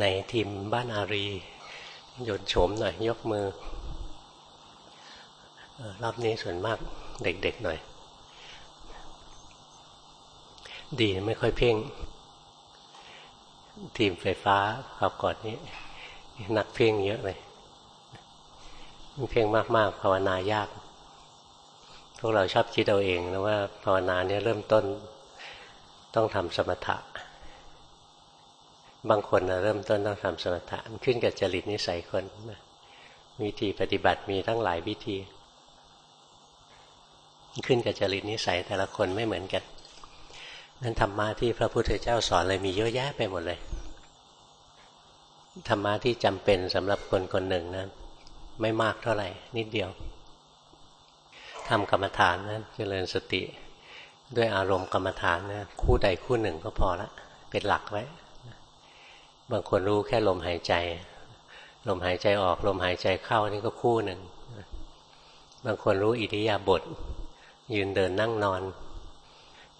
ในทีมบ้านอารีโยนโฉมหน่อยยกมือ รอบนี้ส่วนมากเด็กๆหน่อย ดีไม่ค่อยเพ่ง ทีมไฟฟ้าขับก่อนนี้นักเพ่งเยอะเลย เพ่งมากๆ ภาวนายาก พวกเราชอบคิดเอาเองนะว่าภาวนาเนี่ยเริ่มต้นต้องทำสมถะ บางคนนะเริ่มต้นต้องทำสมถะมันขึ้นกับจริตนิสัยคนนะวิธีปฏิบัติมีทั้งหลายวิธี ขึ้นกับจริตนิสัยแต่ละคนไม่เหมือนกันนั้นธรรมะที่พระพุทธเจ้าสอนเลยมีเยอะแยะไปหมดเลยธรรมะที่จำเป็นสำหรับคนคนหนึ่งนะไม่มากเท่าไหร่ นิดเดียวทำกรรมฐานนะเจริญสติ ด้วยอารมณ์กรรมฐานนะคู่ใดคู่หนึ่งก็พอละเป็นหลักไว้ บางคนรู้แค่ลมหายใจ ลมหายใจออกลมหายใจเข้านี่ก็คู่หนึ่ง บางคนรู้อิริยาบถยืนเดินนั่งนอน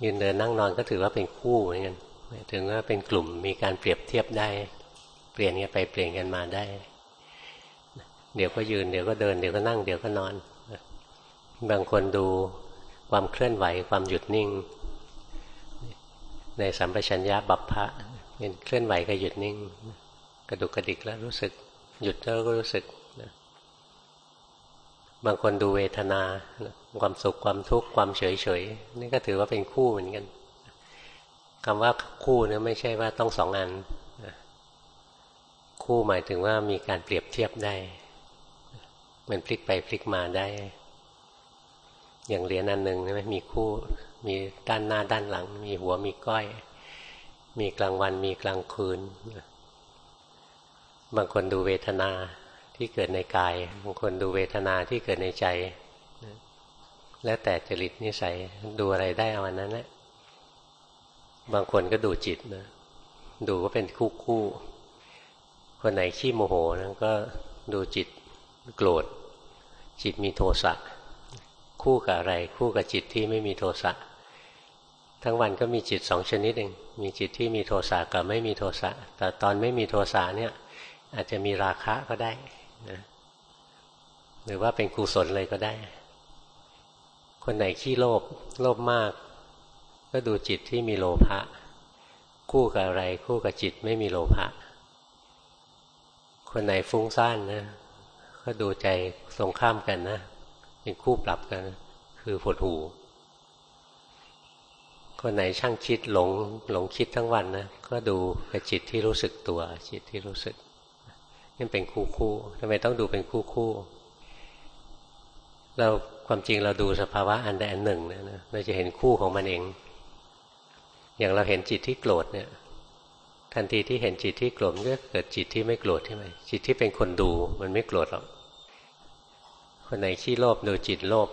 ยืนเดินนั่งนอนก็ถือว่าเป็นคู่เหมือนกันถึงว่าเป็นกลุ่มมีการเปรียบเทียบได้ เปลี่ยนกันไปเปลี่ยนกันมาได้ เดี๋ยวก็ยืนเดี๋ยวก็เดินเดี๋ยวก็นั่งเดี๋ยวก็นอน บางคนดูความเคลื่อนไหวความหยุดนิ่ง ในสัมปชัญญะบัพพะ เป็นเคลื่อนไหวก็หยุดนิ่ง กระดุกกระดิกแล้วรู้สึก หยุดแล้วก็รู้สึกนะบางคนดูเวทนา ความสุขความทุกข์ความเฉยเฉยนี่ก็ถือว่าเป็นคู่เหมือนกันคำว่าคู่เนี่ยไม่ใช่ว่าต้องสองอันคู่หมายถึงว่ามีการเปรียบเทียบได้ มันพลิกไปพลิกมาได้ อย่างเหรียญอันหนึ่งใช่ไหมมีคู่ มีด้านหน้าด้านหลัง มีหัวมีก้อย มีกลางวันมีกลางคืน บางคนดูเวทนาที่เกิดในกาย บางคนดูเวทนาที่เกิดในใจ แล้วแต่จริตนิสัยดูอะไรได้เอาวันนั้นแหละ บางคนก็ดูจิตนะ ดูก็เป็นคู่คู่ คนไหนขี้โมโหนะก็ดูจิตโกรธ จิตมีโทสะ คู่กับอะไร คู่กับจิตที่ไม่มีโทสะ ทั้งวันก็มีจิตสองชนิดเอง มีจิตที่มีโทสะกับไม่มีโทสะ แต่ตอนไม่มีโทสะเนี่ย อาจจะมีราคะก็ได้นะหรือว่าเป็นกุศลเลยก็ได้ คนไหนขี้โลภ โลภมาก ก็ดูจิตที่มีโลภะ คู่กับอะไร คู่กับจิตไม่มีโลภะ คนไหนฟุ้งซ่านนะ ก็ดูใจตรงข้ามกันนะ เป็นคู่ปรับกัน คือผดหู คนไหนช่างคิดหลงหลงคิดทั้งวันนะก็ดูกับจิตที่รู้สึกตัว จิตที่รู้สึกนี่เป็นคู่คู่ทำไมต้องดูเป็นคู่คู่ เราความจริงเราดูสภาวะอันใดอันหนึ่งเนี่ยนะเราจะเห็นคู่ของมันเอง อย่างเราเห็นจิตที่โกรธเนี่ย ทันทีที่เห็นจิตที่โกรธก็เกิดจิตที่ไม่โกรธใช่ไหมจิตที่เป็นคนดูมันไม่โกรธหรอกคนไหนขี้โลภดูจิตโลภ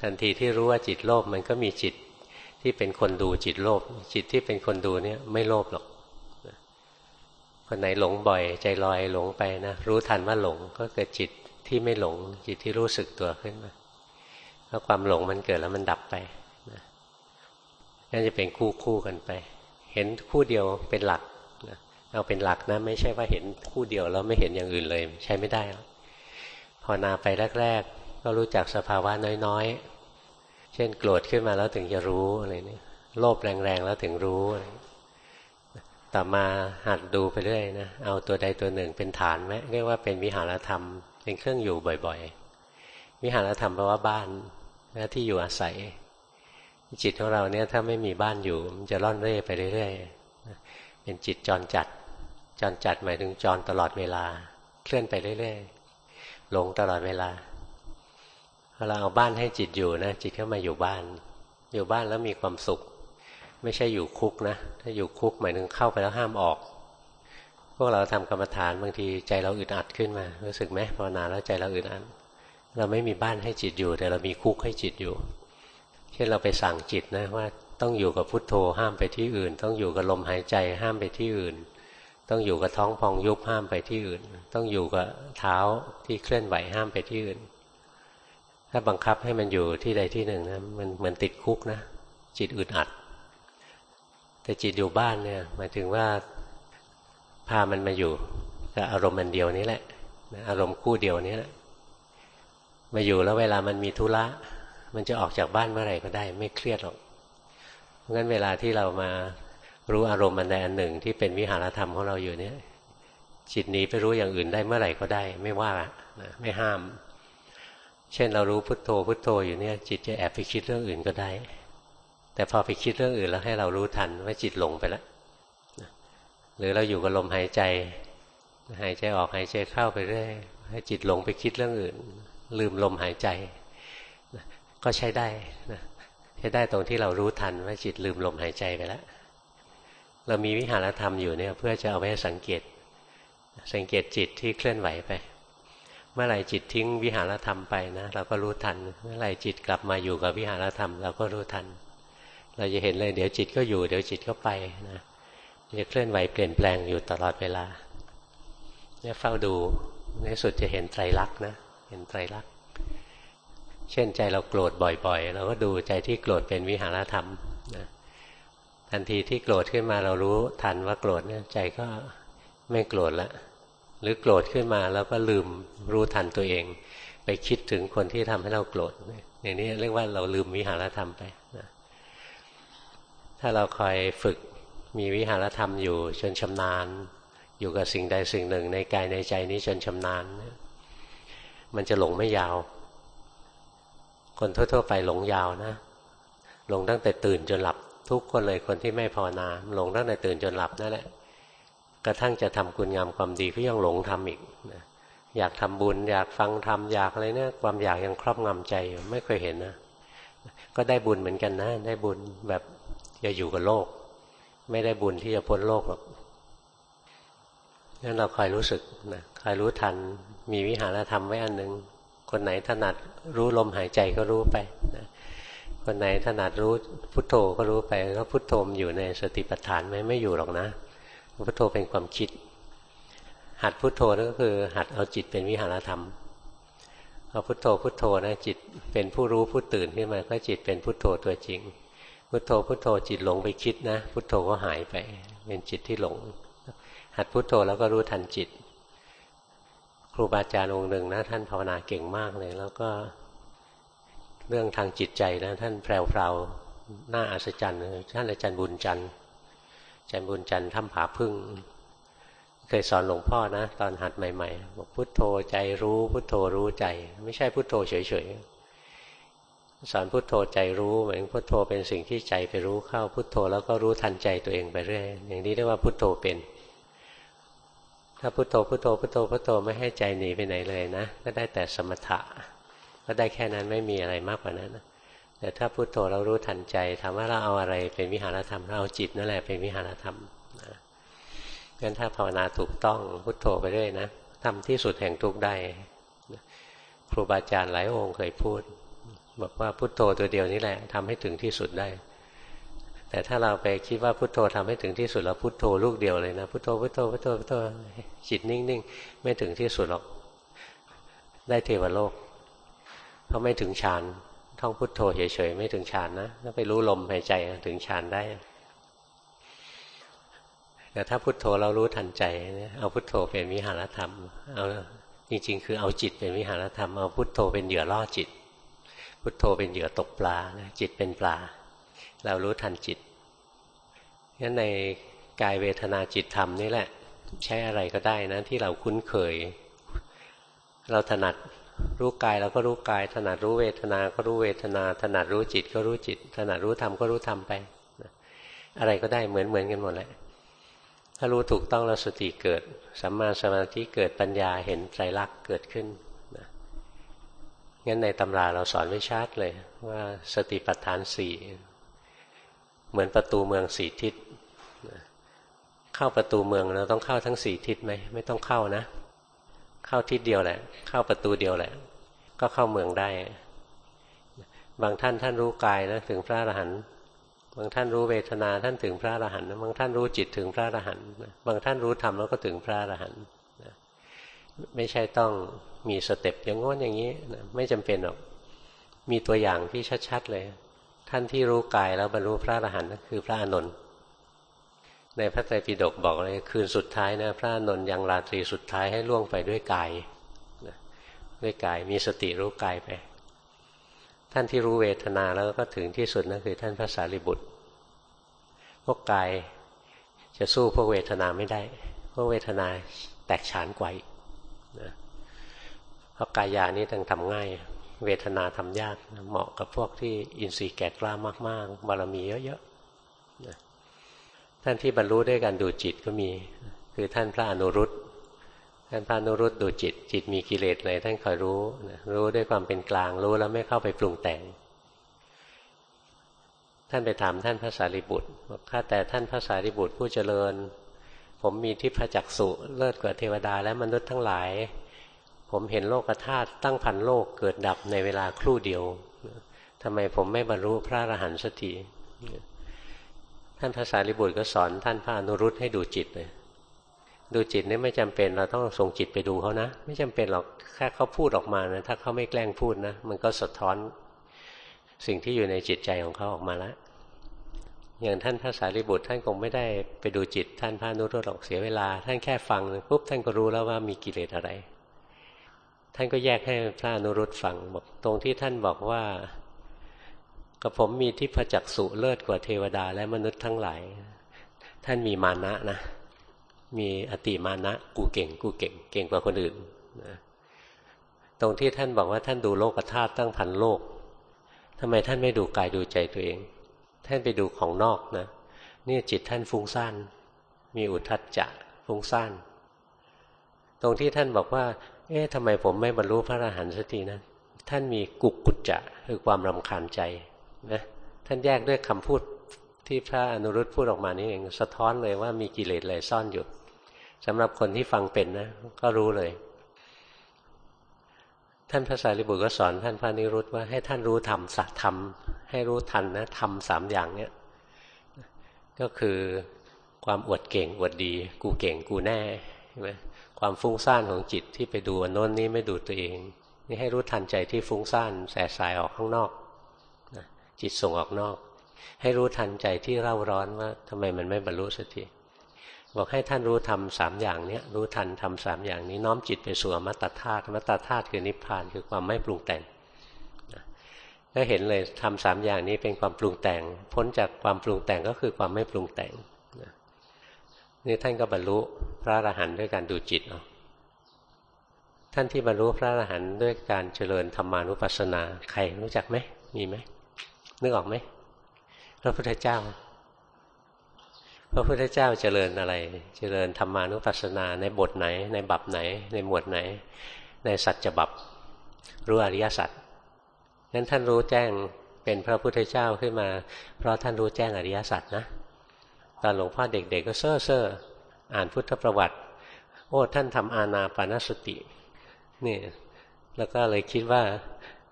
ทันทีที่รู้ว่าจิตโลภมันก็มีจิต ที่เป็นคนดูจิตโลภจิตที่เป็นคนดูเนี่ยไม่โลภหรอกคนไหนหลงบ่อย ใจลอยหลงไปนะรู้ทันว่าหลงก็เกิดจิตที่ไม่หลง จิตที่รู้สึกตัวขึ้นมาเพราะความหลงมันเกิดแล้วมันดับไปนะนั่นจะเป็นคู่คู่กันไป เห็นคู่เดียวเป็นหลักนะเอาเป็นหลักนะไม่ใช่ว่าเห็นคู่เดียวแล้วไม่เห็นอย่างอื่นเลย ใช้ไม่ได้พอนาไปแรก ๆ ก็รู้จักสภาวะน้อย เช่นโกรธขึ้นมาแล้วถึงจะรู้อะไรนี่โลภแรงๆแล้วถึงรู้ ต่อมาหัดดูไปเรื่อยนะ เอาตัวใดตัวหนึ่งเป็นฐานไหมเรียกว่าเป็นวิหารธรรม เป็นเครื่องอยู่บ่อยๆ วิหารธรรมแปลว่าบ้านน้าที่อยู่อาศัย จิตของเราเนี่ยถ้าไม่มีบ้านอยู่ มันจะร่อนเร่ไปเรื่อยๆ เป็นจิตจรจัด จรจัดหมายถึงจรตลอดเวลา เคลื่อนไปเรื่อยๆ หลงตลอดเวลา พอเราเอาบ้านให้จิตอยู่นะจิตเข้ามาอยู่บ้าน อยู่บ้านแล้วมีความสุข ไม่ใช่อยู่คุกนะ ถ้าอยู่คุกหมายถึงเข้าไปแล้วห้ามออก พวกเราทำกรรมฐานบางทีใจเราอึดอัดขึ้นมา รู้สึกไหมภาวนาแล้วใจเราอึดอัดเราไม่มีบ้านให้จิตอยู่ แต่เรามีคุกให้จิตอยู่ เช่นเราไปสั่งจิตนะว่าต้องอยู่กับพุทโธห้ามไปที่อื่น ต้องอยู่กับลมหายใจห้ามไปที่อื่น ต้องอยู่กับท้องพองยุบห้ามไปที่อื่น ต้องอยู่กับเท้าที่เคลื่อนไหวห้ามไปที่อื่น ถ้าบังคับให้มันอยู่ที่ใดที่หนึ่งนะมันเหมือนติดคุกนะ จิตอึดอัด แต่จิตอยู่บ้านเนี่ยหมายถึงว่าพามันมาอยู่กับอารมณ์มันเดียวนี้แหละอารมณ์คู่เดียวนี้แหละมาอยู่แล้วเวลามันมีธุระมันจะออกจากบ้านเมื่อไหร่ก็ได้ ไม่เครียดหรอกเพราะงั้นเวลาที่เรามารู้อารมณ์อันใดอันหนึ่งที่เป็นวิหารธรรมของเราอยู่เนี่ยจิตหนีไปรู้อย่างอื่นได้เมื่อไหร่ก็ได้ ไม่ว่านะไม่ห้าม เช่นเรารู้พุทโธพุทโธอยู่เนี่ย จิตจะแอบไปคิดเรื่องอื่นก็ได้ แต่พอไปคิดเรื่องอื่นแล้วให้เรารู้ทันว่าจิตหลงไปแล้วหรือเราอยู่กับลมหายใจ หายใจออกหายใจเข้าไปเรื่อยให้จิตหลงไปคิดเรื่องอื่น ลืมลมหายใจ ก็ใช้ได้นะใช้ได้ตรงที่เรารู้ทันว่าจิตลืมลมหายใจไปแล้วเรามีวิหารธรรมอยู่เนี่ยเพื่อจะเอาไว้สังเกต สังเกตจิตที่เคลื่อนไหวไป เมื่อไหร่จิตทิ้งวิหารธรรมไปนะเราก็รู้ทัน เมื่อไหร่จิตกลับมาอยู่กับวิหารธรรม เราก็รู้ทัน เราจะเห็นเลยเดี๋ยวจิตก็อยู่ เดี๋ยวจิตก็ไปนะจะเคลื่อนไหวเปลี่ยนแปลงอยู่ตลอดเวลาเนี่ยเฝ้าดูในสุดจะเห็นไตรลักษณ์นะเห็นไตรลักษณ์เช่นใจเราโกรธบ่อยๆ เราก็ดูใจที่โกรธเป็นวิหารธรรมนะทันทีที่โกรธขึ้นมาเรารู้ทันว่าโกรธเนี่ยใจก็ไม่โกรธแล้ว หรือโกรธขึ้นมาแล้วก็ลืมรู้ทันตัวเอง ไปคิดถึงคนที่ทำให้เราโกรธอย่างนี้เรียกว่าเราลืมวิหารธรรมไปนะถ้าเราคอยฝึกมีวิหารธรรมอยู่จนชำนาญ อยู่กับสิ่งใดสิ่งหนึ่ง ในกายในใจนี้จนชำนาญ มันจะหลงไม่ยาว คนทั่วๆไปหลงยาวนะหลงตั้งแต่ตื่นจนหลับทุกคนเลยคนที่ไม่ภาวนาหลงตั้งแต่ตื่นจนหลับนั่นแหละ กระทั่งจะทำคุณงามความดีก็ยังหลงทำอีกนะอยากทำบุญ อยากฟังธรรมอยากอะไรเนี่ยความอยากยังครอบงำใจอยู่ไม่เคยเห็นนะ ก็ได้บุญเหมือนกันนะ ได้บุญแบบจะอยู่กับโลก ไม่ได้บุญที่จะพ้นโลกหรอกงั้นเราคอยรู้สึกนะคอยรู้ทันมีวิหารธรรมไว้อันหนึ่งคนไหนถนัดรู้ลมหายใจก็รู้ไปนะคนไหนถนัดรู้พุทโธก็รู้ไปแล้วพุทโธมอยู่ในสติปัฏฐานไหมไม่อยู่หรอกนะ พุทโธเป็นความคิด หัดพุทโธนั่นก็คือ หัดเอาจิตเป็นวิหารธรรมพอพุทโธพุทโธนะจิตเป็นผู้รู้ผู้ตื่นขึ้นมาก็จิตเป็นพุทโธตัวจริง พุทโธพุทโธจิตหลงไปคิดนะ พุทโธก็หายไป เป็นจิตที่หลง หัดพุทโธแล้วก็รู้ทันจิต ครูบาอาจารย์องค์หนึ่งนะท่านภาวนาเก่งมากเลย แล้วก็เรื่องทางจิตใจนะ ท่านแพรวๆน่าอัศจรรย์ท่านอาจารย์บุญจันทร์ จารย์บุญจันทร์ถ้ำผาพึ่ง เคยสอนหลวงพ่อนะ ตอนหัดใหม่ๆบอกพุทโธใจรู้พุทโธรู้ใจ ไม่ใช่พุทโธเฉยๆสอนพุทโธใจรู้เหมือนพุทโธเป็นสิ่งที่ใจไปรู้เข้าพุทโธแล้วก็รู้ทันใจตัวเองไปเรื่อยอย่างนี้เรียกว่าพุทโธเป็น ถ้าพุทโธพุทโธพุทโธพุทโธไม่ให้ใจหนีไปไหนเลยนะ ก็ได้แต่สมถะ ก็ได้แค่นั้นไม่มีอะไรมากกว่านั้นนะ แต่ถ้าพุโทโธเรารู้ทันใจถามว่าเราเอาอะไรเป็นวิหารธรรมเราเอาจิตนั่นแหละเป็นวิหารธรรมนะงั้นถ้าภาวนาถูกต้องพุโทโธไปเรื่อยนะทำที่สุดแห่งทุกได้ครูบาอาจารย์หลายองค์เคยพูด บอกว่าพุโทโธตัวเดียวนี้แหละทำให้ถึงที่สุดได้ แต่ถ้าเราไปคิดว่าพุทโธทำให้ถึงที่สุดแล้วพุทโธลูกเดียวเลยนะพุทโธพุทโธพุทโธพุทโธจิตนิ่งๆไม่ถึงที่สุดหรอก ได้เทวโลกเพราะไม่ถึงฌาน ท่องพุทโธเฉยๆไม่ถึงฌานนะถ้าไปรู้ลมหายใจถึงฌานได้ แต่ถ้าพุทโธเรารู้ทันใจเอาพุทโธเป็นวิหารธรรมเอาจริง ๆ คือเอาจิตเป็นวิหารธรรมเอาพุทโธเป็นเหยื่อล่อจิต พุทโธเป็นเหยื่อตกปลาจิตเป็นปลา เรารู้ทันจิตงั้นในกายเวทนาจิตธรรมนี่แหละ ใช้อะไรก็ได้นะที่เราคุ้นเคย เราถนัด รู้กายเราก็รู้กาย ถนัดรู้เวทนา ก็รู้เวทนา ถนัดรู้จิตก็รู้จิต ถนัดรู้ธรรมก็รู้ธรรมไป อะไรก็ได้เหมือนเหมือนกันหมดแหละ ถ้ารู้ถูกต้องแล้วสติเกิด สัมมาสมาธิเกิดปัญญาเห็นไตรลักษณ์เกิดขึ้นงั้นในตำราเราสอนไว้ชัดเลย ว่าสติปัฏฐานสี่เหมือนประตูเมืองสี่ทิศ เข้าประตูเมืองเราต้องเข้าทั้งสี่ทิศไหมไม่ต้องเข้านะ เข้าทิศเดียวแหละ เข้าประตูเดียวแหละ ก็เข้าเมืองได้ บางท่านท่านรู้กายนะถึงพระอรหันต์บางท่านรู้เวทนาท่านถึงพระอรหันต์บางท่านรู้จิตถึงพระอรหันต์บางท่านรู้ธรรมแล้วก็ถึงพระอรหันต์ไม่ใช่ต้องมีสเต็ปอย่างง้นอย่างนี้ไม่จำเป็นหรอกมีตัวอย่างที่ชัดๆเลย ท่านที่รู้กายแล้วบรรลุพระอรหันต์คือพระอานนท์ ในพระไตรปิฎกบอกเลยคืนสุดท้ายนะพระนนยังราตรีสุดท้ายให้ล่วงไปด้วยกายด้วยกายมีสติรู้กายไป ท่านที่รู้เวทนาแล้วก็ถึงที่สุดนั่นคือท่านพระสารีบุตร พวกกายจะสู้พวกเวทนาไม่ได้ พวกเวทนาแตกฉานกว่านะเพราะกายานี้ต้องทำง่าย เวทนาทำยากเหมาะกับพวกที่อินทรีย์แก่กล้ามากๆบารมีเยอะๆนะ ท่านที่บรรลุด้วยการดูจิตก็มี คือท่านพระอนุรุตท่านพระอนุรุตดูจิต จิตมีกิเลสอะไรท่านคอยรู้รู้ด้วยความเป็นกลางรู้แล้วไม่เข้าไปปรุงแต่ง ท่านไปถามท่านพระสารีบุตรบอกข้าแต่ท่านพระสารีบุตรผู้เจริญ ผมมีทิพจักสุเลิศกว่าเทวดาและมนุษย์ทั้งหลาย ผมเห็นโลกธาตุตั้งพันโลกเกิดดับในเวลาครู่เดียวทำไมผมไม่บรรลุพระอรหันต์สักที ท่านพระสารีบุตรก็สอนท่านพระอนุรุตให้ดูจิตเลยดูจิตนี่ไม่จำเป็นเราต้องส่งจิตไปดูเขานะ ไม่จำเป็นหรอกแค่เขาพูดออกมานะถ้าเขาไม่แกล้งพูดนะ มันก็สะท้อนสิ่งที่อยู่ในจิตใจของเขาออกมาแล้วอย่างท่านพระสารีบุตรท่านคงไม่ได้ไปดูจิต ท่านพระอนุรุตหรอกเสียเวลา ท่านแค่ฟังปุ๊บท่านก็รู้แล้วว่ามีกิเลสอะไร ท่านก็แยกให้พระอนุรุตฟังบอกตรงที่ท่านบอกว่า กับผมมีที่พจักสุเลิศกว่าเทวดาและมนุษย์ทั้งหลาย ท่านมีมานะนะ มีอติมานะ กูเก่ง กูเก่ง เก่งกว่าคนอื่นนะตรงที่ท่านบอกว่าท่านดูโลกธาตุตั้งพันโลกทำไมท่านไม่ดูกายดูใจตัวเอง ท่านไปดูของนอกนะนี่จิตท่านฟุ้งซ่าน มีอุทัจจะฟุ้งซ่าน ตรงที่ท่านบอกว่า เอ๊ะทำไมผมไม่บรรลุพระอรหันต์สักทีนะ ท่านมีกุกกุจจะคือความรำคาญใจ นะท่านแยกด้วยคำพูดที่พระอนุรุตพูดออกมานี่เองสะท้อนเลยว่ามีกิเลสอะไรซ่อนอยู่สำหรับคนที่ฟังเป็นนะ ก็รู้เลย ท่านพระสารีบุตรก็สอนท่านพระนิรุตว่าให้ท่านรู้ธรรมสัตธรรม ให้รู้ทันนะธรรมสามอย่างเนี้ยก็คือความอวดเก่งอวดดี กูเก่งกูแน่ใช่ไหมความฟุ้งซ่านของจิตที่ไปดูโน้นนี้ไม่ดูตัวเอง นี่ให้รู้ทันใจที่ฟุ้งซ่านแสสายออกข้างนอก จิตส่งออกนอก ให้รู้ทันใจที่เร่าร้อนว่าทำไมมันไม่บรรลุสักทีบอกให้ท่านรู้ทำสามอย่างเนี้ยรู้ทันทำสามอย่างนี้น้อมจิตไปสู่อมตะธาตุอมตะธาตุคือนิพพานคือความไม่ปรุงแต่งก็เห็นเลยทำสามอย่างนี้เป็นความปรุงแต่ง พ้นจากความปรุงแต่งก็คือความไม่ปรุงแต่งนี่ท่านก็บรรลุพระอรหันต์ด้วยการดูจิตเอาท่านที่บรรลุพระอรหันต์ด้วยการเจริญธรรมานุปัสสนา ใครรู้จักไหมมีไหม นึกออกไหมพระพุทธเจ้า พระพุทธเจ้าเจริญอะไร เจริญธรรมานุปัสสนาในบทไหน ในบับไหน ในหมวดไหน ในสัจจบับรู้อริยสัจงั้นท่านรู้แจ้งเป็นพระพุทธเจ้าขึ้นมา เพราะท่านรู้แจ้งอริยสัจนะตอนหลวงพ่อเด็กๆก็เซ่อเซ่ออ่านพุทธประวัติ โอ้ท่านทำอาณาปานสตินี่แล้วก็เลยคิดว่า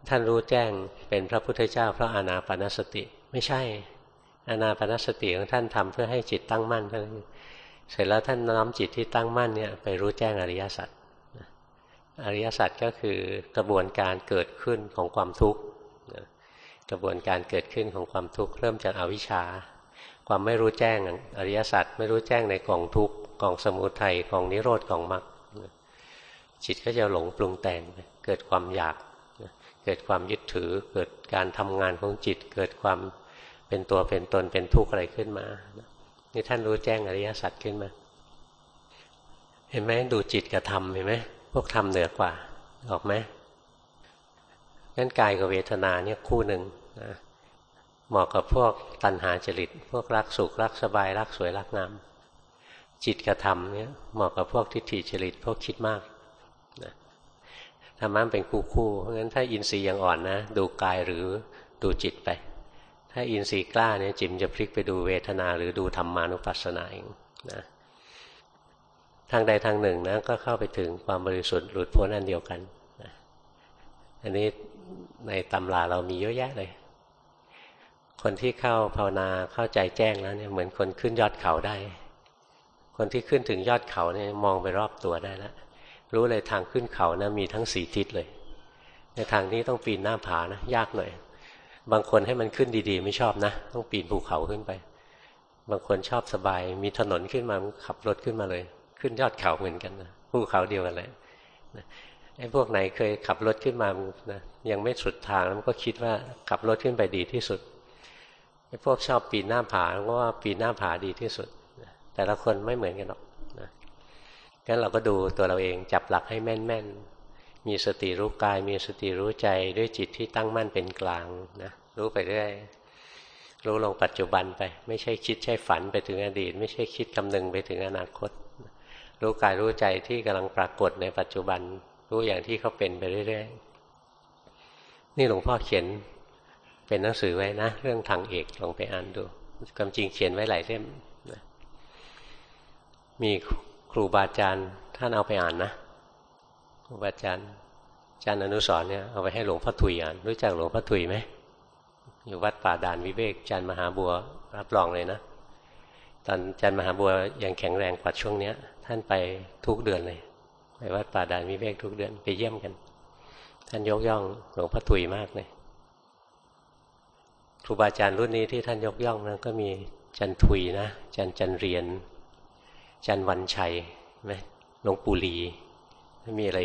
ท่านรู้แจ้งเป็นพระพุทธเจ้า เพราะอานาปนสติ ไม่ใช่ อานาปนสติของท่านทำเพื่อให้จิตตั้งมั่นเท่านั้นเสร็จแล้วท่านน้อมจิตที่ตั้งมั่นเนี่ยไปรู้แจ้งอริยสัจอริยสัจก็คือกระบวนการเกิดขึ้นของความทุกข์กระบวนการเกิดขึ้นของความทุกข์เริ่มจากอวิชชา ความไม่รู้แจ้งอริยสัจไม่รู้แจ้งในกองทุกข์กองสมุทัยกองนิโรธกองมรรคจิตก็จะหลงปรุงแต่งเกิดความอยาก เกิดความยึดถือ เกิดการทำงานของจิต เกิดความเป็นตัวเป็นตนเป็นทุกข์อะไรขึ้นมา นี่ท่านรู้แจ้งอริยสัจขึ้นมา เห็นไหมดูจิตกับธรรมเห็นไหมพวกธรรมเหนือกว่าออกไหมงั้นกายกับเวทนาเนี่ยคู่หนึ่งนะเหมาะกับพวกตัณหาจริต พวกรักสุขรักสบายรักสวยรักงามจิตกับธรรมเนี่ยเหมาะกับพวกทิฏฐิจริตพวกคิดมาก รรมะเป็นคู่คู่เพราะงั้นถ้าอินทรีย์ยังอ่อนนะ ดูกายหรือดูจิตไป ถ้าอินทรีย์กล้าเนี่ยจิมจะพลิกไปดูเวทนาหรือดูธรรมานุปัสสนาเองนะทางใดทางหนึ่งนะก็เข้าไปถึงความบริสุทธิ์หลุดพ้นอันเดียวกันนะอันนี้ในตำราเรามีเยอะแยะเลย คนที่เข้าภาวนาเข้าใจแจ้งแล้วเนี่ยเหมือนคนขึ้นยอดเขาได้ คนที่ขึ้นถึงยอดเขาเนี่ยมองไปรอบตัวได้แล้ว รู้เลยทางขึ้นเขานะมีทั้งสี่ทิศเลย ในทางนี้ต้องปีนหน้าผานะยากหน่อย บางคนให้มันขึ้นดีๆ ไม่ชอบนะ ต้องปีนภูเขาขึ้นไป บางคนชอบสบาย มีถนนขึ้นมาขับรถขึ้นมาเลย ขึ้นยอดเขาเหมือนกันนะภูเขาเดียวกันเลยไอ้พวกไหนเคยขับรถขึ้นมานะยังไม่สุดทางแล้วมันก็คิดว่าขับรถขึ้นไปดีที่สุดไอ้พวกชอบปีนหน้าผาก็ว่าปีนหน้าผาดีที่สุด แต่ละคนไม่เหมือนกันหรอก งั้นเราก็ดูตัวเราเองจับหลักให้แม่นๆ มีสติรู้กาย มีสติรู้ใจด้วยจิตที่ตั้งมั่นเป็นกลางนะรู้ไปเรื่อยรู้ลงปัจจุบันไป ไม่ใช่คิดใช่ฝันไปถึงอดีต ไม่ใช่คิดคำนึงไปถึงอนาคต รู้กายรู้ใจที่กำลังปรากฏในปัจจุบัน รู้อย่างที่เขาเป็นไปเรื่อยๆ นี่หลวงพ่อเขียนเป็นหนังสือไว้นะ เรื่องทางเอกลองไปอ่านดูความจริงเขียนไว้หลายเล่มมี ครูบาอาจารย์ท่านเอาไปอ่านนะครูบาอาจารย์อาจารย์อนุสรเนี่ยเอาไปให้หลวงพ่อถุยอ่านรู้จักหลวงพ่อถุยไหมอยู่วัดป่าดานวิเวกอาจันมหาบัวรับรองเลยนะตอนอาจันมหาบัวยังแข็งแรงกว่าช่วงเนี้ย ท่านไปทุกเดือนเลยไปวัดป่าดานวิเวกทุกเดือนไปเยี่ยมกัน ท่านยกย่องหลวงพ่อถุยมากเลยครูบาอาจารย์รุ่นนี้ที่ท่านยกย่องนะก็มีจันทุยนะจันจันเรียน จันวันชัยไหมหลวงปู่หลีมีอะไร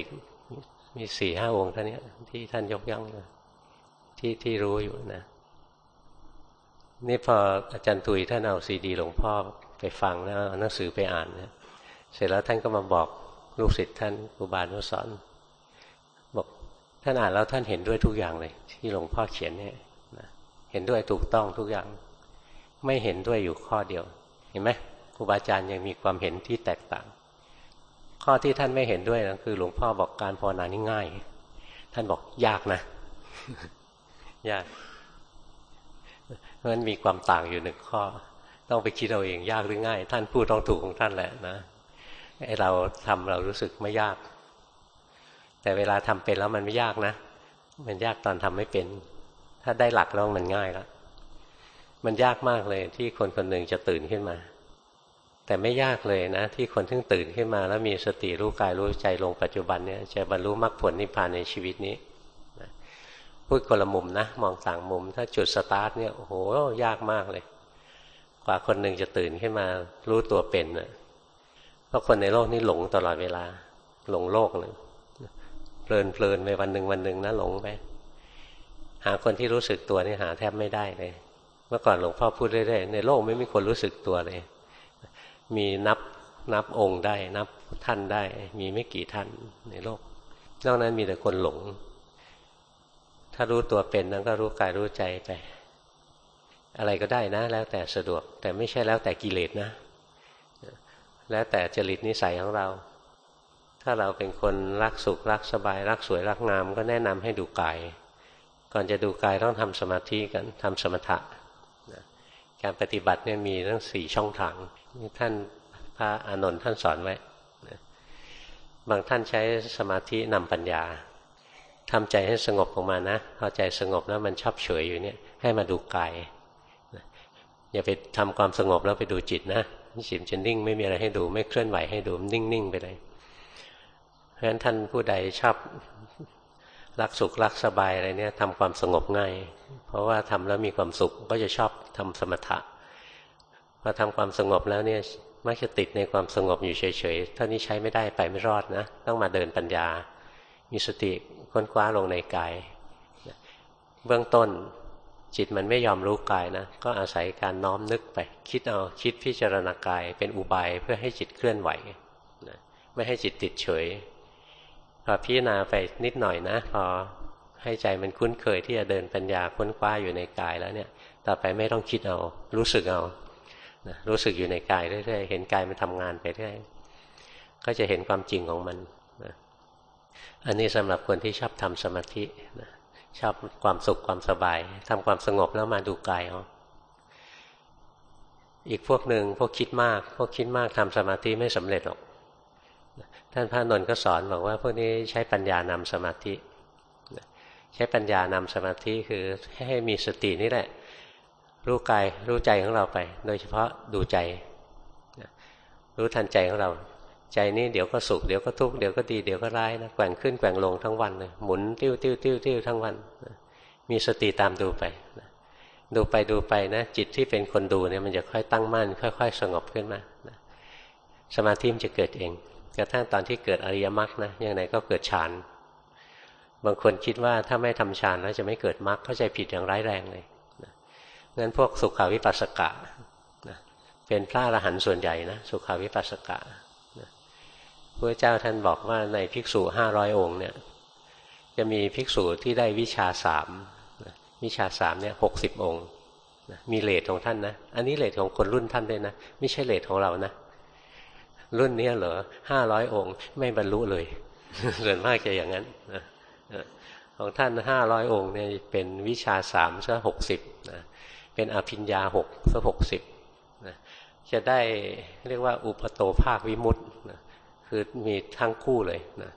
มีสี่ห้าองค์ท่านนี้ที่ท่านยกย่องที่ที่รู้อยู่นะนี่พออาจารย์ตุยท่านเอาซีดีหลวงพ่อไปฟังแล้วเอาหนังสือไปอ่านนะเสร็จแล้วท่านก็มาบอกลูกศิษย์ท่านครูบานุสอนบอกท่านอ่านแล้วท่านเห็นด้วยทุกอย่างเลย ที่หลวงพ่อเขียนเนี่ยนะเห็นด้วยถูกต้องทุกอย่าง ไม่เห็นด้วยอยู่ข้อเดียว เห็นไหม รูบาอาจารย์ยังมีความเห็นที่แตกต่าง ข้อที่ท่านไม่เห็นด้วยนะคือ หลวงพ่อบอกการภาวนานี่ง่าย ท่านบอกยากนะ ยากเพราะฉะนั้นมีความต่างอยู่หนึ่งข้อ ต้องไปคิดเอาเองยากหรือง่าย ท่านพูดต้องถูกของท่านแหละนะไอเราทำเรารู้สึกไม่ยาก แต่เวลาทำเป็นแล้วมันไม่ยากนะ มันยากตอนทำไม่เป็น ถ้าได้หลักแล้วมันง่ายแล้วมันยากมากเลยที่คนคนหนึ่งจะตื่นขึ้นมา แต่ไม่ยากเลยนะ ที่คนที่ตื่นขึ้นมาแล้วมีสติรู้กายรู้ใจลงปัจจุบันเนี่ยจะบรรลุมรรคผลนิพพานในชีวิตนี้พูดคนละมุมนะ มองต่างมุม ถ้าจุดสตาร์ทเนี่ยโอ้โหยากมากเลย กว่าคนหนึ่งจะตื่นขึ้นมารู้ตัวเป็นเนะเพราะคนในโลกนี้หลงตลอดเวลา หลงโลกเลยเพลินเพลินไปวันหนึ่งวันหนึ่งนะหลงไปหาคนที่รู้สึกตัวนี่หาแทบไม่ได้เลย เมื่อก่อนหลวงพ่อพูดเรื่อยๆในโลกไม่มีคนรู้สึกตัวเลย มีนับนับองค์ได้ นับท่านได้ มีไม่กี่ท่านในโลก นอกนั้นมีแต่คนหลง ถ้ารู้ตัวเป็นนั้นก็รู้กายรู้ใจไป อะไรก็ได้นะ แล้วแต่สะดวก แต่ไม่ใช่แล้วแต่กิเลสนะ แล้วแต่จริตนิสัยของเรา ถ้าเราเป็นคนรักสุขรักสบาย รักสวยรักงาม ก็แนะนำให้ดูกาย ก่อนจะดูกายต้องทำสมาธิกันทำสมถะ การปฏิบัติเนี่ยมีทั้งสี่ช่องทางท่านพระอานนท์ท่านสอนไว้บางท่านใช้สมาธินำปัญญาทำใจให้สงบออกมานะพอใจสงบแล้วมันชอบเฉยอยู่เนี่ย ให้มาดูกายอย่าไปทำความสงบแล้วไปดูจิตนะจิตจะนิ่งไม่มีอะไรให้ดู ไม่เคลื่อนไหวให้ดูนิ่งๆไปเลยเพราะฉะนั้นท่านผู้ใดชอบ รักสุขรักสบายอะไรเนี่ยทำความสงบง่าย เพราะว่าทำแล้วมีความสุขก็จะชอบทำสมถะพอทำความสงบแล้วเนี่ยมักจะติดในความสงบอยู่เฉยๆท่านี้ใช้ไม่ได้ไปไม่รอดนะ ต้องมาเดินปัญญา มีสติค้นคว้าลงในกาย เบื้องต้นจิตมันไม่ยอมรู้กายนะ ก็อาศัยการน้อมนึกไป คิดเอาคิดพิจารณากายเป็นอุบายเพื่อให้จิตเคลื่อนไหวนะไม่ให้จิตติดเฉย อพิจารณาไปนิดหน่อยนะ พอให้ใจมันคุ้นเคยที่จะเดินปัญญาค้นคว้าอยู่ในกายแล้วเนี่ย ต่อไปไม่ต้องคิดเอา รู้สึกเอานะรู้สึกอยู่ในกายเรื่อยๆเห็นกายมันทำงานไปเรื่อยก็จะเห็นความจริงของมันอันนี้สำหรับคนที่ชอบทำสมาธินะชอบความสุขความสบายทำความสงบแล้วมาดูกายเอาอีกพวกหนึ่งพวกคิดมาก พวกคิดมากทำสมาธิไม่สำเร็จหรอก ท่านพระนนท์ก็สอนบอกว่าพวกนี้ใช้ปัญญานำสมาธิ ใช้ปัญญานำสมาธิคือให้มีสตินี่แหละ รู้กายรู้ใจของเราไป โดยเฉพาะดูใจ รู้ทันใจของเรา ใจนี้เดี๋ยวก็สุขเดี๋ยวก็ทุกข์เดี๋ยวก็ดีเดี๋ยวก็ร้ายนะแกว่งขึ้นแกว่งลงทั้งวันเลยหมุนติ้วติ้วติ้วติ้วทั้งวัน มีสติตามดูไปดูไปดูไปนะ จิตที่เป็นคนดูเนี่ยมันจะค่อยตั้งมั่น ค่อย ๆ สงบขึ้นมาสมาธิมันจะเกิดเอง กระทั่งตอนที่เกิดอริยมรรคนะยังไงก็เกิดฌานบางคนคิดว่าถ้าไม่ทำฌานแล้วจะไม่เกิดมรรคเข้าใจผิดอย่างร้ายแรงเลยงั้นพวกสุขาวิปัสสกะเป็นพระอรหันต์ส่วนใหญ่นะสุขาวิปัสสกะพระเจ้าท่านบอกว่าในภิกษุห้าร้อยองค์เนี่ยจะมีภิกษุที่ได้วิชาสามวิชาสามเนี่ยหกสิบองค์มีเลทของท่านนะ อันนี้เลทของคนรุ่นท่านด้วยนะ ไม่ใช่เลทของเรานะ รุ่นนี้เหรอห้าร้อยองค์ ไม่บรรลุเลยส่วนมากจะอย่างนั้นของท่านห้าร้อยองค์เนี่ยเป็นวิชาสามซะหกสิบเป็นอภิญญาหกซะหกสิบจะได้เรียกว่าอุปโตภาควิมุตต์คือมีทั้งคู่เลยนะ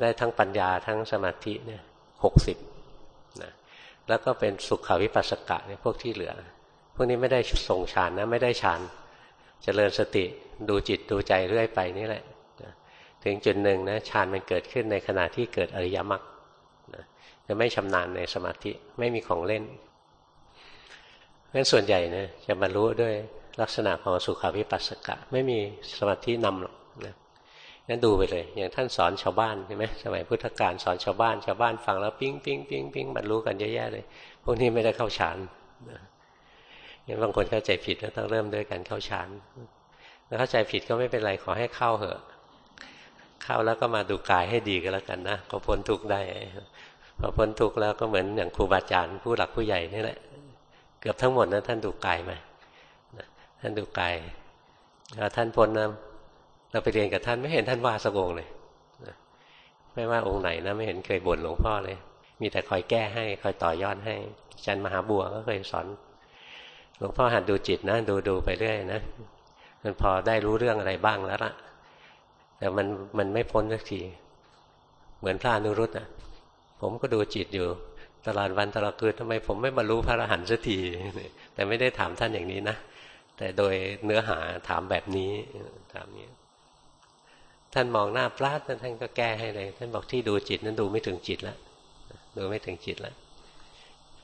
ได้ทั้งปัญญาทั้งสมาธิเนี่ยหกสิบนะแล้วก็เป็นสุขวิปัสสกะเนี่ยพวกที่เหลือ พวกนี้ไม่ได้ทรงฌานนะไม่ได้ฌาน เจริญสติดูจิตดูใจเรื่อยไปนี่แหละถึงจุดหนึ่งนะฌานมันเกิดขึ้นในขณะที่เกิดอริยมรรคจะไม่ชำนาญในสมาธิไม่มีของเล่นเพราะฉะนั้นส่วนใหญ่นะจะบรรลุด้วยลักษณะของสุขาวิปัสสกะ ไม่มีสมาธินำหรอกนะงั้นดูไปเลย อย่างท่านสอนชาวบ้านใช่ไหมสมัยพุทธกาลสอนชาวบ้านชาวบ้านฟังแล้วปิ้งปิ้งปิ้งปิ้งบรรลุกันเยอะแยะเลย พวกนี้ไม่ได้เข้าฌานงั้น บางคนเข้าใจผิดแล้วต้องเริ่มด้วยการเข้าฌานแล้วเข้าใจผิดก็ไม่เป็นไรขอให้เข้าเหอะ เข้าแล้วก็มาดูกายให้ดีก็แล้วกันนะก็พ้นทุกข์ได้พอพ้นทุกข์แล้วก็เหมือนอย่างครูบาอาจารย์ผู้หลักผู้ใหญ่นี่แหละ เกือบทั้งหมดนะท่านดูกายมาท่านดูกายแล้วท่านพ้นนะเราไปเรียนกับท่านไม่เห็นท่านว่าสักองเลยไม่ว่าองค์ไหนนะไม่เห็นเคยบ่นหลวงพ่อเลย มีแต่คอยแก้ให้คอยต่อยอดให้อาจารย์มหาบัวก็เคยสอน หลวงพ่อหัดดูจิตนะดูดูไปเรื่อยนะมันพอได้รู้เรื่องอะไรบ้างแล้วละแต่มันมันไม่พ้นสักทีเหมือนพระอนุรุตนะผมก็ดูจิตอยู่ ตลอดวันตลอดคืนทำไมผมไม่บรรลุพระอรหันต์สักทีแต่ไม่ได้ถามท่านอย่างนี้นะแต่โดยเนื้อหาถามแบบนี้ถามนี้ท่านมองหน้าพลาดท่านก็แก้ให้เลย ท่านบอกที่ดูจิตนั้นดูไม่ถึงจิตแล้วดูไม่ถึงจิตแล้ว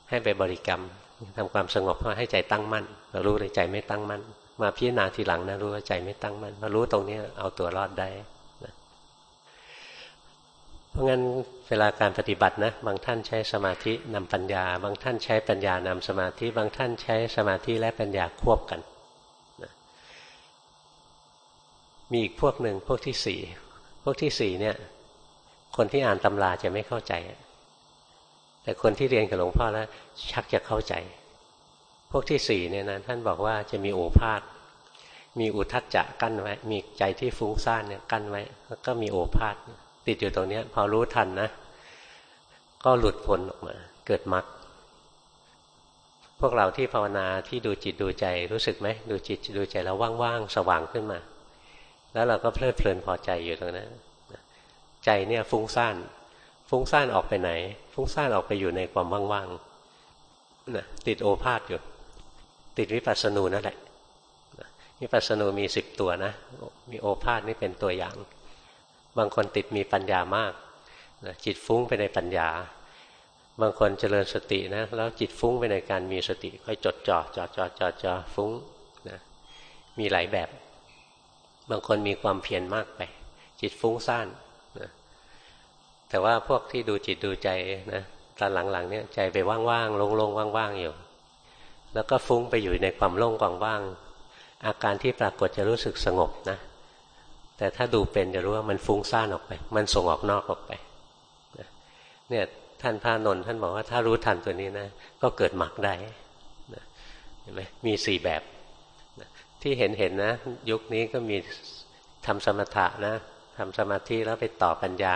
ให้ไปบริกรรม ทำความสงบเพื่อให้ใจตั้งมั่นเรารู้เลยใจไม่ตั้งมั่น มาพิจารณาทีหลังนะรู้ว่าใจไม่ตั้งมั่นมารู้ตรงนี้เอาตัวรอดได้เพราะงั้นเวลาการปฏิบัตินะบางท่านใช้สมาธินำปัญญา บางท่านใช้ปัญญานำสมาธิ บางท่านใช้สมาธิและปัญญาควบกันมีอีกพวกหนึ่งพวกที่สี่พวกที่สี่เนี่ย คนที่อ่านตำราจะไม่เข้าใจ แต่คนที่เรียนกับหลวงพ่อแล้วชักจะเข้าใจ พวกที่สี่เนี่ยนะท่านบอกว่าจะมีโอภาษมีอุทัจจะกั้นไว้ มีใจที่ฟุ้งซ่านเนี่ยกั้นไว้ แล้วก็มีโอภาษติดอยู่ตรงนี้พอรู้ทันนะ ก็หลุดพ้นออกมา เกิดมรรคพวกเราที่ภาวนาที่ดูจิตดูใจรู้สึกไหมดูจิตดูใจแล้วว่างๆสว่างขึ้นมา แล้วเราก็เพลิดเพลินพอใจอยู่ตรงนั้นใจเนี่ยฟุ้งซ่าน ฟุ้งซ่านออกไปไหน ฟุ้งซ่านออกไปอยู่ในความว่างๆนะติดโอภาษอยู่ ติดวิปัสสนูนั่นแหละวิปัสสนูมีสิบตัวนะ มีโอภาษนี่เป็นตัวอย่าง บางคนติดมีปัญญามากนะจิตฟุ้งไปในปัญญา บางคนเจริญสตินะ แล้วจิตฟุ้งไปในการมีสติ ค่อยจดจ่อจ่อจ่อจ่อจ่อฟุ้งนะมีหลายแบบ บางคนมีความเพียรมากไป จิตฟุ้งซ่าน แต่ว่าพวกที่ดูจิตดูใจนะตอนหลังๆ เนี่ยใจไปว่างๆโล่งๆว่างๆอยู่ แล้วก็ฟุ้งไปอยู่ในความโล่งว่างๆอาการที่ปรากฏจะรู้สึกสงบนะ แต่ถ้าดูเป็นจะรู้ว่ามันฟุ้งซ่านออกไป มันส่งออกนอกออกไปเนี่ยท่านพระนนท์ท่านบอกว่าถ้ารู้ทันตัวนี้นะ ก็เกิดหมักได้เห็นไหมมีสี่แบบที่เห็นเห็นนะ ยุคนี้ก็มีทำสมถะนะทำสมาธิแล้วไปต่อปัญญา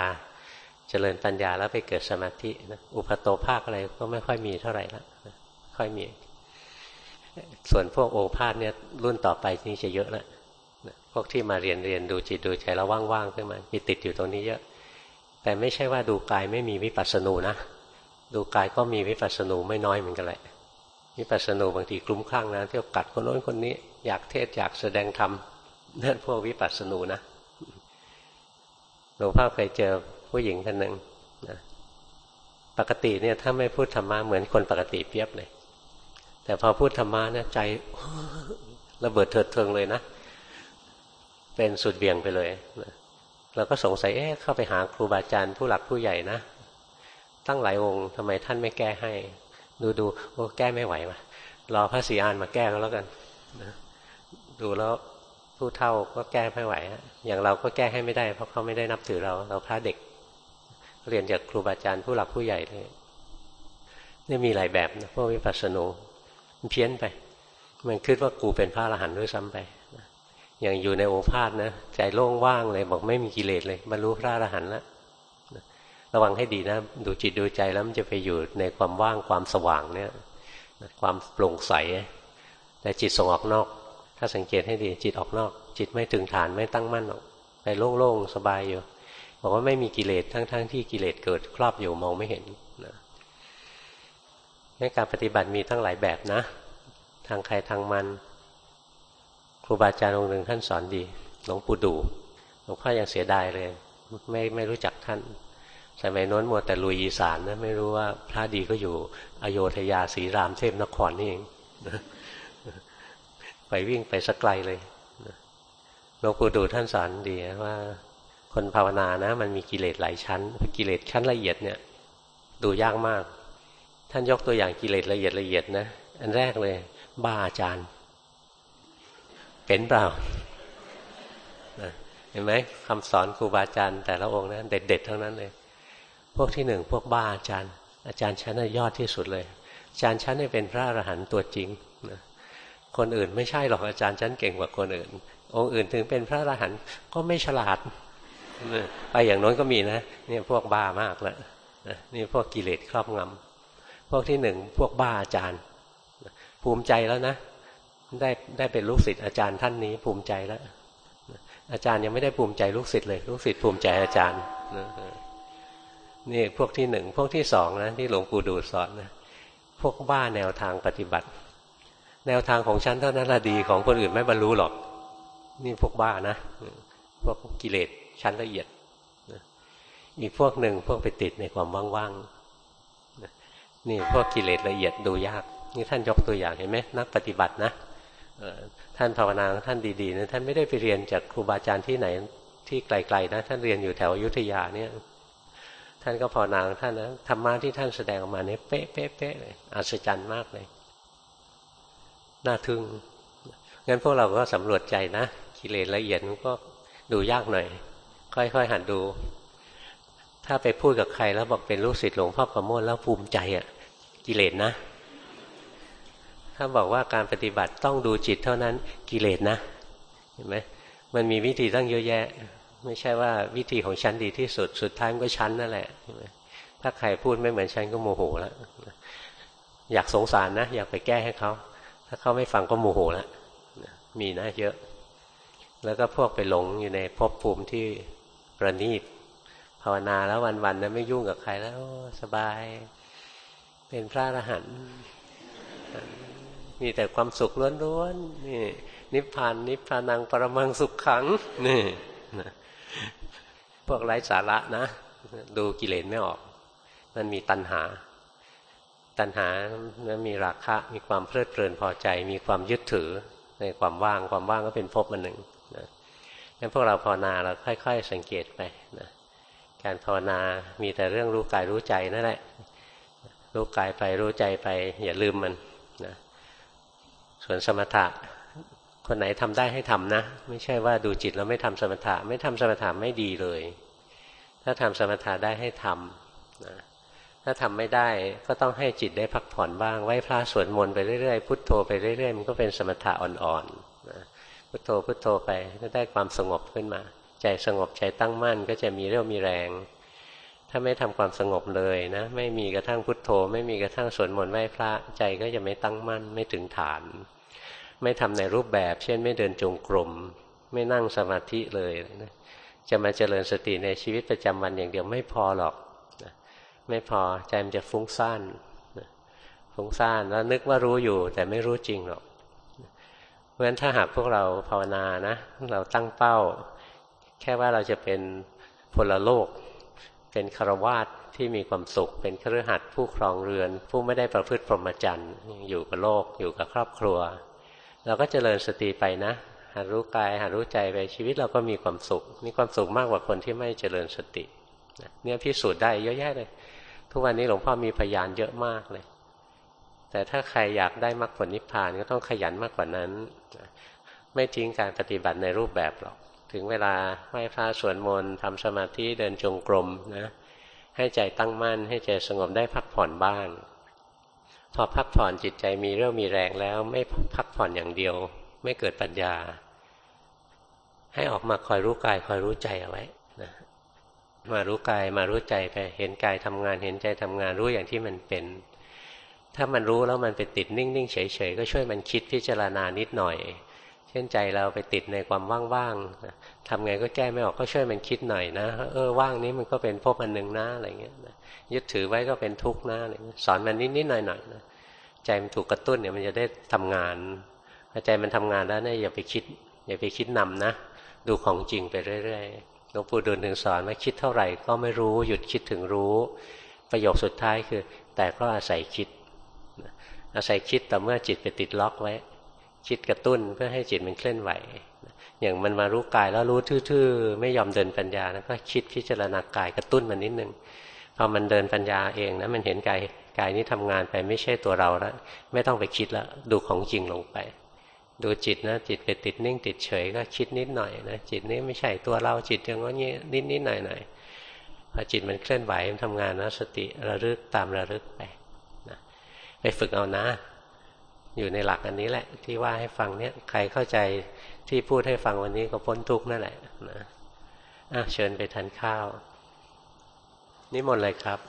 เจริญปัญญาแล้วไปเกิดสมาธินะอุปโตภาคอะไรก็ไม่ค่อยมีเท่าไหร่ละค่อยมี ส่วนพวกโอภาษเนี่ยรุ่นต่อไปนี่จะเยอะแล้วพวกที่มาเรียนเรียนดูจิตดูใจแล้วว่างๆขึ้นมามีติดอยู่ตรงนี้เยอะ แต่ไม่ใช่ว่าดูกายไม่มีวิปัสสนูนะดูกายก็มีวิปัสสนูไม่น้อยเหมือนกันแหละวิปัสสนูบางทีคลุ้มคลั่งนะเที่ยวกัดคนโน้นคนนี้ อยากเทศอยากแสดงธรรมนั่นพวกวิปัสสนูนะหลวงพ่อเคยเจอ ผู้หญิงคนหนึ่งนะปกติเนี่ยถ้าไม่พูดธรรมะเหมือนคนปกติเปียบเลย แต่พอพูดธรรมะเนี่ยใจระเบิดเถิดเทิงเลยนะเป็นสุดเบี่ยงไปเลยเราก็สงสัยเอ๊ะเข้าไปหาครูบาอาจารย์ผู้หลักผู้ใหญ่นะตั้งหลายองค์ทำไมท่านไม่แก้ให้ ดูดูโอ้แก้ไม่ไหวมารอพระศรีอานมาแก้ก็แล้วกันนะดูแล้วผู้เท่าก็แก้ไม่ไหว อย่างเราก็แก้ให้ไม่ได้ เพราะเขาไม่ได้นับถือเรา เราพระเด็ก เรียนจากครูบาอาจารย์ผู้หลักผู้ใหญ่เลยนี่มีหลายแบบนะพวกวิปัสสนูมันเพี้ยนไป มันคิดว่ากูเป็นพระอรหันต์ด้วยซ้ำไปอย่างอยู่ในโอภาษนะใจโล่งว่างเลย บอกไม่มีกิเลสเลยบรรลุพระอรหันต์แล้วระวังให้ดีนะ ดูจิตดูใจแล้วมันจะไปอยู่ในความว่างความสว่างเนี่ยความโปร่งใส แต่จิตส่งออกนอก ถ้าสังเกตให้ดีจิตออกนอก จิตไม่ถึงฐานไม่ตั้งมั่นหรอกไปโล่งๆสบายอยู่ บอกว่าไม่มีกิเลสทั้งๆทที่กิเลสเกิดครอบอยู่มองไม่เห็นนะการปฏิบัติมีทั้งหลายแบบนะ ทางใครทางมัน ครูบาอาจารย์องค์หนึ่งท่านสอนดี หลวงปู่ดูหลวงพ่อยังเสียดายเลย ไม่ไม่รู้จักท่าน สมัยโน้นมัวแต่ลุยอีสานนะไม่รู้ว่าพระดีก็อยู่อโยธยาศรีรามเทพนครนี่เองไปวิ่งไปสักไกลเลยหลวงปู่ดูท่านสอนดีว่า คนภาวนานะ มันมีกิเลสหลายชั้นกิเลสชั้นละเอียดเนี่ย ดูยากมาก ท่านยกตัวอย่างกิเลสละเอียดละเอียดนะอันแรกเลย บ้าอาจารย์ เป็นเปล่าเห็นไหมคำสอนครูบาอาจารย์แต่ละองค์นะเด็ดๆทั้งนั้นเลย พวกที่หนึ่งพวกบ้าอาจารย์ อาจารย์ชั้นยอดที่สุดเลย อาจารย์ชั้นนี่เป็นพระอรหันต์ตัวจริงนะคนอื่นไม่ใช่หรอกอาจารย์ชั้นเก่งกว่าคนอื่น องค์อื่นถึงเป็นพระอรหันต์ก็ไม่ฉลาด ไปอย่างน้นก็มีนะนี่พวกบ้ามากแล้วนี่พวกกิเลสครอบงำพวกที่หนึ่งพวกบ้าอาจารย์ ภูมิใจแล้วนะ ได้ได้เป็นลูกศิษย์อาจารย์ท่านนี้ภูมิใจแล้ว อาจารย์ยังไม่ได้ภูมิใจลูกศิษย์เลย ลูกศิษย์ภูมิใจอาจารย์นี่พวกที่หนึ่งพวกที่สองนะที่หลวงปู่ดูสอนนะพวกบ้าแนวทางปฏิบัติ แนวทางของฉันเท่านั้นละดีของคนอื่นไม่บรรลุหรอก นี่พวกบ้านะพวกกิเลส ชั้นละเอียดอีกพวกหนึ่งพวกไปติดในความว่างๆนี่พวกกิเลสละเอียดดูยากนี่ท่านยกตัวอย่างเห็นไหมนักปฏิบัตินะท่านภาวนาท่านดีๆนะท่านไม่ได้ไปเรียนจากครูบาอาจารย์ที่ไหนที่ไกลๆนะท่านเรียนอยู่แถวยุทธยาเนี่ยท่านก็ภาวนาท่านนะธรรมะที่ท่านแสดงออกมาเนี่ยเป๊ะเป๊ะเป๊ะเลยอัศจรรย์มากเลยน่าทึ่งงั้นพวกเราก็สำรวจใจนะกิเลสละเอียดมันก็ดูยากหน่อย ค่อยๆหัดดู ถ้าไปพูดกับใครแล้วบอกเป็นลูกศิษย์หลวงพ่อประโมทแล้วภูมิใจอะ่ะ กิเลสนะ ถ้าบอกว่าการปฏิบัติต้องดูจิตเท่านั้นกิเลสนะ เห็นไหมมันมีวิธีตั้งเยอะแยะ ไม่ใช่ว่าวิธีของฉันดีที่สุด สุดท้ายมันก็ฉันนั่นแหละ ถ้าใครพูดไม่เหมือนฉันก็โมโหแล้ว อยากสงสารนะ อยากไปแก้ให้เขา ถ้าเขาไม่ฟังก็โมโหแล้ว มีนะเยอะ แล้วก็พวกไปหลงอยู่ในภพภูมิที่ ประณีตภาวนาแล้ววันๆนะไม่ยุ่งกับใครแล้วสบาย เป็นพระอรหันต์มีแต่ความสุขล้วนๆนี่ นิพพานนิพพานังปรมังสุขขังนี่พวกไร้สาระนะ ดูกิเลสไม่ออก มันมีตัณหา ตัณหานั้นมีราคะ มีความเพลิดเพลินพอใจ มีความยึดถือในความว่าง ความว่างก็เป็นภพมันหนึ่ง งั้นพวกเราภาวนาเราค่อย ๆ สังเกตไปนะการภาวนามีแต่เรื่องรู้กายรู้ใจนั่นแหละ รู้กายไปรู้ใจไป อย่าลืมมันนะส่วนสมถะคนไหนทำได้ให้ทำนะ ไม่ใช่ว่าดูจิตแล้วไม่ทำสมถะ ไม่ทำสมถะไม่ดีเลย ถ้าทำสมถะได้ให้ทำนะถ้าทำไม่ได้ก็ต้องให้จิตได้พักผ่อนบ้างไหว้พระสวดมนต์ไปเรื่อยๆพุทโธไปเรื่อยๆมันก็เป็นสมถะอ่อนๆ พุทโธพุทโธไปก็ได้ความสงบขึ้นมา ใจสงบใจตั้งมั่นก็จะมีเรี่ยวมีแรง ถ้าไม่ทำความสงบเลยนะไม่มีกระทั่งพุทโธ ไม่มีกระทั่งสวดมนต์ไหว้พระใจก็จะไม่ตั้งมั่นไม่ถึงฐาน ไม่ทำในรูปแบบ เช่น ไม่เดินจงกรมไม่นั่งสมาธิเลยนะจะมาเจริญสติในชีวิตประจำวันอย่างเดียวไม่พอหรอกนะไม่พอใจมันจะฟุ้งซ่านฟุ้งซ่านแล้วนึกว่ารู้อยู่แต่ไม่รู้จริงหรอก ราะฉะนั้นถ้าหากพวกเราภาวนานะเราตั้งเป้า แค่ว่าเราจะเป็นพลโลก เป็นคารวาสที่มีความสุข เป็นครือขัดผู้ครองเรือน ผู้ไม่ได้ประพฤติพรหมจรรย์อยู่กับโลกอยู่กับครอบครัว เราก็เจริญสติไปนะหารู้กายหารู้ใจไปชีวิตเราก็มีความสุข มีความสุขมากกว่าคนที่ไม่เจริญสติเนี่ยพิสูจน์ได้เยอะแยะเลย ทุกวันนี้หลวงพ่อมีพยานเยอะมากเลย แต่ถ้าใครอยากได้มรรคผลนิพพานก็ต้องขยันมากกว่านั้น ไม่ทิ้งการปฏิบัติในรูปแบบหรอก ถึงเวลาไหว้พระสวดมนต์ทำสมาธิเดินจงกรมนะให้ใจตั้งมั่น ให้ใจสงบได้พักผ่อนบ้าง พอพักผ่อนจิตใจมีเรื่องมีแรงแล้ว ไม่พักผ่อนอย่างเดียว ไม่เกิดปัญญา ให้ออกมาคอยรู้กายคอยรู้ใจเอาไว้นะมารู้กายมารู้ใจไปเห็นกายทำงาน เห็นใจทำงานรู้อย่างที่มันเป็น ถ้ามันรู้แล้วมันไปติดนิ่งๆเฉยๆก็ช่วยมันคิดพิจารณานิดหน่อย เช่นใจเราไปติดในความว่างๆทำไงก็แก้ไม่ออกก็ช่วยมันคิดหน่อยนะ เออว่างนี้มันก็เป็นพบอันหนึ่งนะอะไรเงี้ยยึดถือไว้ก็เป็นทุกข์นะอะไรสอนมันนิดๆหน่อยๆนะใจมันถูกกระตุ้นเนี่ยมันจะได้ทำงานพอใจมันทำงานแล้วเนี่ยอย่าไปคิด อย่าไปคิดนำนะ ดูของจริงไปเรื่อยๆหลวงปู่ดูลถึงสอนว่าคิดเท่าไหร่ก็ไม่รู้หยุดคิดถึงรู้ ประโยคสุดท้ายคือ แต่ก็อาศัยคิดอาศัยคิดแต่เมื่อจิตไปติดล็อกไว้ คิดกระตุ้นเพื่อให้จิตมันเคลื่อนไหว อย่างมันมารู้กายแล้วรู้ทื่อๆ ไม่ยอมเดินปัญญาแล้วก็คิดพิจารณากายกระตุ้นมันนิดนึงพอมันเดินปัญญาเองนะมันเห็นกายกายนี้ทำงานไปไม่ใช่ตัวเราแล้วไม่ต้องไปคิดแล้วดูของจริงลงไป ดูจิตนะจิตไปติดนิ่งติดเฉยก็คิดนิดหน่อยนะจิตนี้ไม่ใช่ตัวเราจิตอย่างนี้นิดนิดหน่อยหน่อยพอจิตมันเคลื่อนไหวมันทำงานนะสติระลึกตามระลึกไปนะไปฝึกเอานะ อยู่ในหลักอันนี้แหละ ที่ว่าให้ฟังเนี่ยใครเข้าใจที่พูดให้ฟังวันนี้ก็พ้นทุกข์นั่นแหละนะอะเชิญไปทานข้าว นิมนต์เลยครับ